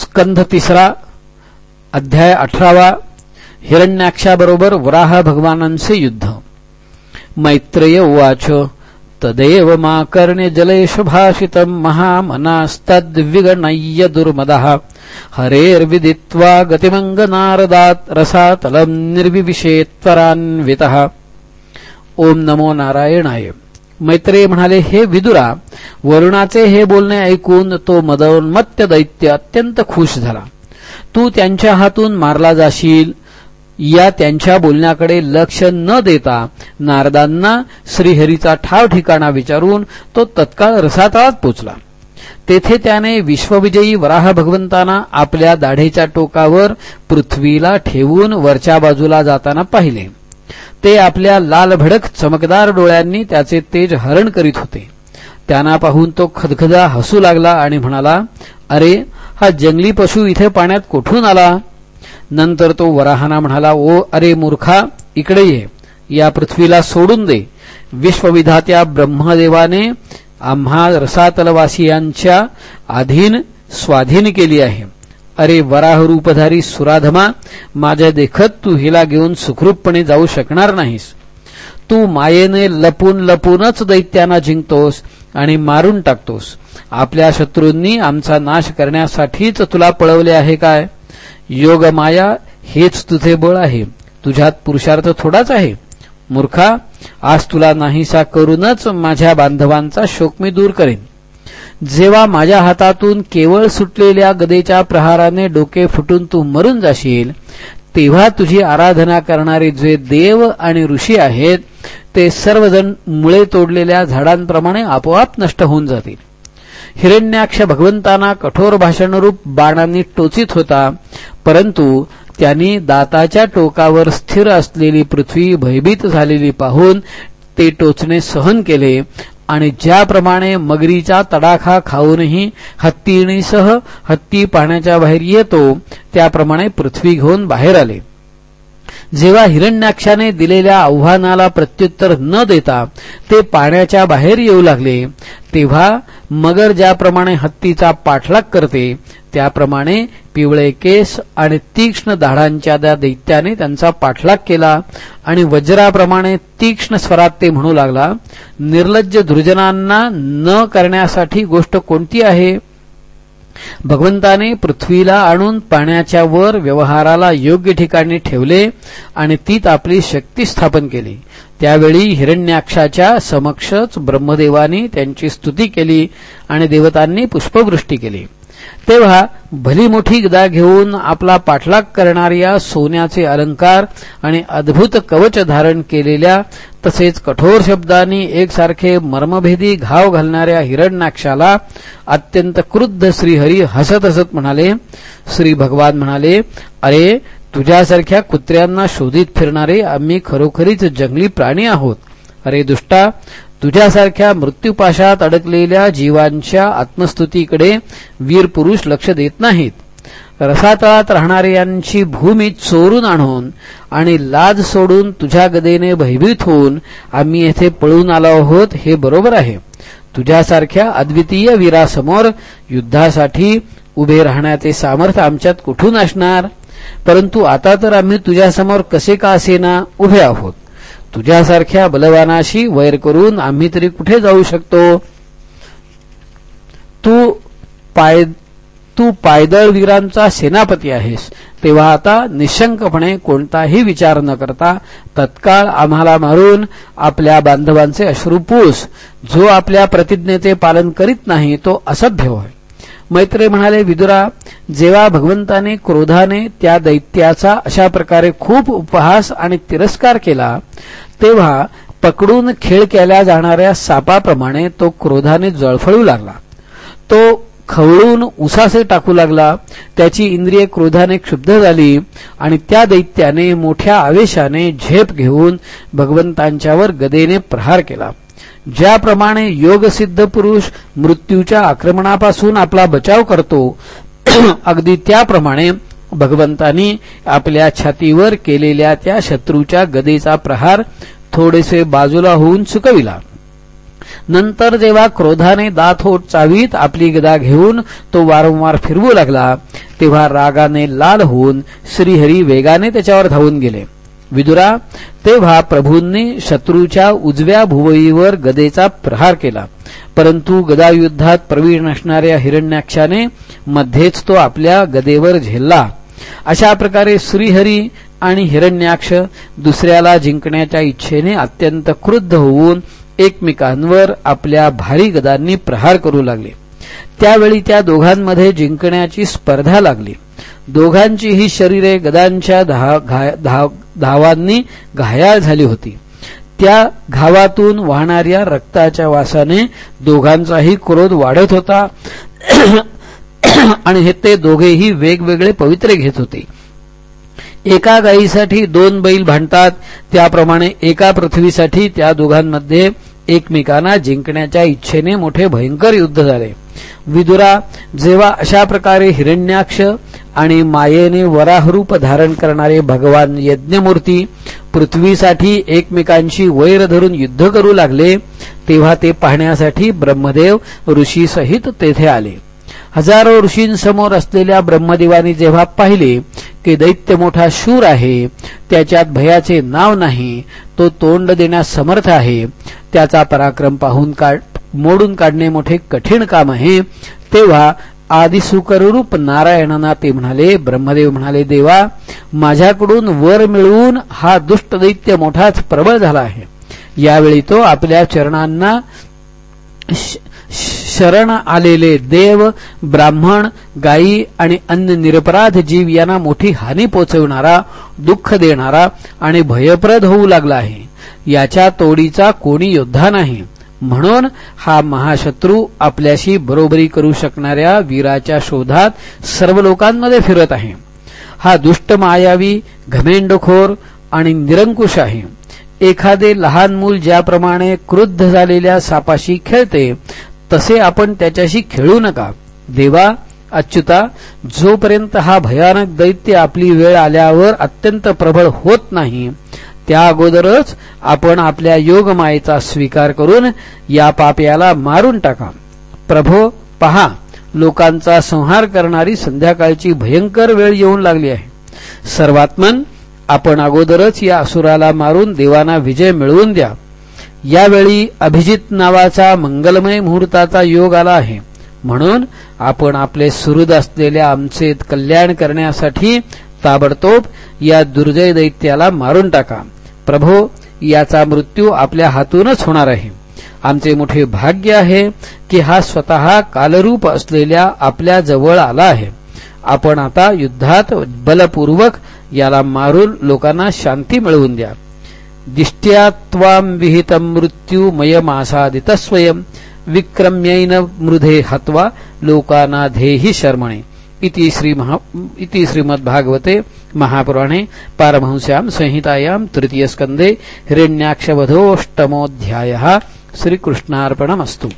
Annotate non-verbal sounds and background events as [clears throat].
स्कंध तिसरा अध्याय अठरावा हिरण्याक्षाबरोबर वराह भगवानांचे युद्ध. मैत्रेय उवाच तदेव मा कर्णे जलेशभाषितम् महामनास्तद्विगणय्य दुर्मदः। हरेर्विदित्वा गतिमङ्गनारदा रसातलं निर्विविशेत्वरान्वितः। ओम नमो नारायणाय। मैत्रेय म्हणाले हे विदुरा वरुणाचे हे बोलणे ऐकून तो मदोन्मत्य दैत्य अत्यंत खुश झाला. तू त्यांच्या हातून मारला जाशील. या त्यांच्या बोलण्याकडे लक्ष न देता नारदांना श्रीहरीचा ठाव ठिकाणा विचारून तो तत्काळ रसातळात पोचला. तेथे त्याने विश्वविजयी वराह भगवंतांना आपल्या दाढेच्या टोकावर पृथ्वीला ठेवून वरच्या बाजूला जाताना पाहिले. ते आपल्या लालभडक चमकदार डोळ्यांनी त्याचे तेज हरण करीत होते. त्यांना पाहून तो खदखदा हसू लागला आणि म्हणाला अरे हा जंगली पशु इथे पाण्यात कोठून आला? नंतर तो वराहाना म्हणाला ओ अरे मूर्खा इकडे ये. या पृथ्वीला सोडून दे. विश्वविधात्या ब्रह्मदेवाने आम्हा रसातलवासियांच्या अधीन स्वाधीन केली आहे. अरे वराह रूपधारी सुराधमा माझ्या देखत तू हिला घेऊन सुखरूपपणे जाऊ शकणार नाहीस. तू मायेने लपून लपूनच दैत्यांना जिंकतोस आणि मारून टाकतोस. आपल्या शत्रूंनी आमचा नाश करण्यासाठीच तुला पळवले आहे काय? योग माया हेच तुझे बळ आहे. तुझ्यात पुरुषार्थ थोडाच आहे. मूर्खा आज तुला नाहीसा करूनच माझ्या बांधवांचा शोक मी दूर करेन. जेव्हा माझ्या हातातून केवळ सुटलेल्या गदेच्या प्रहाराने डोके फुटून तू मरून जाशील तेव्हा तुझी आराधना करणारे जे देव आणि ऋषी आहेत ते सर्वजण मुळे तोडलेल्या झाडांप्रमाणे आपोआप नष्ट होऊन जातील. हिरण्याक्ष भगवंतांना कठोर भाषणरूप बाणांनी टोचित होता परंतु त्यांनी दाताच्या टोकावर स्थिर असलेली पृथ्वी भयभीत झालेली पाहून ते टोचणे सहन केले आणि ज्याप्रमाणे मगरीचा तडाखा खाऊनही हत्तीणीसह हत्ती पाण्याच्या बाहेर येतो त्याप्रमाणे पृथ्वी घेऊन बाहेर आले. जेव्हा हिरण्याक्षाने दिलेल्या आव्हानाला प्रत्युत्तर न देता ते पाण्याच्या बाहेर येऊ लागले तेव्हा मगर ज्याप्रमाणे हत्तीचा पाठलाग करते त्याप्रमाणे पिवळे केस आणि तीक्ष्ण दाढांच्या त्या दैत्याने त्यांचा पाठलाग केला आणि वज्राप्रमाणे तीक्ष्ण स्वरात ते म्हणू लागला निर्लज्ज धृजनांना न करण्यासाठी गोष्ट कोणती आहे? भगवंताने पृथ्वीला आणून पाण्याच्या वर व्यवहाराला योग्य ठिकाणी ठेवले आणि तीत आपली शक्ती स्थापन केली. त्यावेळी हिरण्याक्षाच्या समक्षच ब्रह्मदेवानी त्यांची स्तुती केली आणि देवतांनी पुष्पवृष्टी केली. तेव्हा भली मोठी गदा घेऊन आपला पाठलाग करणाऱ्या सोन्याचे अलंकार आणि अद्भुत कवच धारण केलेल्या तसेच कठोर शब्दांनी एकसारखे मर्मभेदी घाव घालणाऱ्या हिरणनाक्षाला अत्यंत क्रुद्ध श्रीहरी हसत हसत म्हणाले श्री भगवान म्हणाले अरे तुझ्यासारख्या कुत्र्यांना शोधित फिरणारे आम्ही खरोखरीच जंगली प्राणी आहोत. अरे दुष्टा तुझ्यासारख्या मृत्यूपाशात अडकलेल्या जीवांच्या आत्मस्तुतीकडे वीर पुरुष लक्ष देत नाहीत. रसातळात राहणाऱ्यांची भूमी चोरून आणून आणि लाज सोडून तुझ्या गदेने भयभीत होऊन आम्ही येथे पळून आलो आहोत हे बरोबर आहे. तुझ्यासारख्या अद्वितीय वीरासमोर युद्धासाठी उभे राहण्याचे सामर्थ्य आमच्यात कुठून असणार? परंतु आता तर आम्ही तुझ्यासमोर कसे का असेना उभे आहोत? तुझ्यासारख्या बलवानाशी वैर करून आम्ही तरी कुठे जाऊ शकतो? तू पाय तू पायदळ वीरांचा सेनापती आहेस. तेव्हा आता निशंकपणे कोणताही विचार न करता तत्काळ आम्हाला मारून आपल्या बांधवांचे अश्रुपूस जो आपल्या प्रतिज्ञेचे पालन करीत नाही तो असभ्य होय. मैत्रे म्हणाले विदुरा जेव्हा भगवंताने क्रोधाने त्या दैत्याचा अशा प्रकारे खूप उपहास आणि तिरस्कार केला तेव्हा पकडून खेळ केल्या जाणाऱ्या सापाप्रमाणे तो क्रोधाने जळफळू लागला. तो खवळून उसासे टाकू लागला त्याची इंद्रिय क्रोधाने क्षुब्ध झाली आणि त्या दैत्याने मोठ्या आवेशाने झेप घेऊन भगवंतांच्यावर गदेने प्रहार केला. ज्याप्रमाणे योगसिद्ध पुरुष मृत्यूच्या आक्रमणापासून आपला बचाव करतो [coughs] अगदी त्याप्रमाणे भगवंतांनी आपल्या छातीवर केलेल्या त्या शत्रूच्या गदेचा प्रहार थोडेसे बाजूला होऊन चुकविला. नंतर जेव्हा क्रोधाने दात होत चावीत आपली गदा घेऊन तो वारंवार फिरवू लागला तेव्हा रागाने लाल होऊन श्रीहरी वेगाने त्याच्यावर धावून गेले. विदुरा तेव्हा प्रभूंनी शत्रूच्या उजव्या भुवईवर गदेचा प्रहार केला. परंतु गदायुद्धात प्रवीण असणाऱ्या हिरण्याक्षाने मध्येच तो आपल्या गदेवर झेलला. अशा प्रकारे श्रीहरी आणि हिरण्याक्ष दुसऱ्याला जिंकण्याच्या इच्छेने अत्यंत क्रुद्ध होऊन एकमेकांवर आपल्या भारी गदांनी प्रहार करू लागले. त्यावेळी त्या दोघांमध्ये जिंकण्याची स्पर्धा लागली. दोघांचीही शरीरे गदांच्या धावांनी घायाळ झाली होती. त्या घावातून वाहणाऱ्या रक्ताच्या वासाने दोघांचाही क्रोध वाढत होता [clears throat] आणि हे ते दोघेही वेगवेगळे पवित्रे घेत होते. एका गायीसाठी दोन बैल भांडतात. त्याप्रमाणे एका पृथ्वीसाठी त्या दोघांमध्ये एकमेकांना जिंकण्याच्या इच्छेने मोठे भयंकर युद्ध झाले. विदुरा जेव्हा अशा प्रकारे हिरण्याक्ष आणि मायेने वराहरूप धारण करणारे भगवान यज्ञमूर्ती पृथ्वीसाठी एकमेकांशी वैर धरून युद्ध करू लागले तेव्हा ते पाहण्यासाठी ब्रह्मदेव ऋषीसहित तेथे आले. हजारो ऋषींसमोर असलेल्या ब्रह्मदेवानी जेव्हा पाहिले की दैत्य मोठा शूर आहे त्याच्यात भयाचे नाव नाही तो तोंड देण्यास समर्थ आहे त्याचा पराक्रम पाहून काढ मोडून काढणे मोठे कठीण काम आहे. तेव्हा आदिसुकरूप नारायणांना ते म्हणाले ब्रह्मदेव म्हणाले देवा माझ्याकडून वर मिळवून हा दुष्ट दैत्य मोठाच प्रबळ झाला आहे. यावेळी तो आपल्या चरणांना शरण आलेले देव ब्राह्मण गायी आणि अन्य निरपराध जीव यांना मोठी हानी पोचवणारा दुःख देणारा आणि भयप्रद होऊ लागला आहे. याच्या तोडीचा कोणी योद्धा नाही. म्हणून हा महाशत्रू आपल्याशी बरोबरी करू शकणाऱ्या वीराच्या शोधात सर्व लोकांमध्ये फिरत आहे. हा दुष्ट मायावी घमेंडखोर आणि निरंकुश आहे. एखादे लहान मूल ज्याप्रमाणे क्रुद्ध झालेल्या सापाशी खेळते तसे आपण त्याच्याशी खेळू नका. देवा अच्युता जोपर्यंत हा भयानक दैत्य आपली वेळ आल्यावर अत्यंत प्रबळ होत नाही त्या अगोदरच आपण आपल्या योगमायेचा स्वीकार करून या पाप्याला मारून टाका. प्रभो पहा लोकांचा संहार करणारी संध्याकाळची भयंकर वेळ येऊन लागली आहे. सर्वात्मन आपण अगोदरच या असुराला मारून देवाना विजय मिळवून द्या. यावेळी अभिजित नावाचा मंगलमय मुहूर्ताचा योग आला आहे. म्हणून आपण आपले सुहृद असलेल्या आमचे कल्याण करण्यासाठी ताबडतोब या दुर्जय दैत्याला मारून टाका. प्रभो याचा मृत्यू आपल्या हातूनच होणार आहे. आमचे मोठे भाग्य आहे की हा स्वतः कालरूप असलेल्या आपल्या जवळ आला आहे. आपण आता युद्धात बलपूर्वक याला मारून लोकांना शांती मिळवून द्या. दिष्ट्या विहित मृत्यू मयमासादित स्वयं विक्रम्यैन मृधे हत्वा लोकानाधेहि शर्मणे. इति श्रीमहा इति श्रीमद्भागवते महापुराणे पारमहंस्यां संहितायां तृतीयस्कन्धे हिरण्याक्षवधोऽष्टमोऽध्यायः। श्रीकृष्णार्पणमस्तु।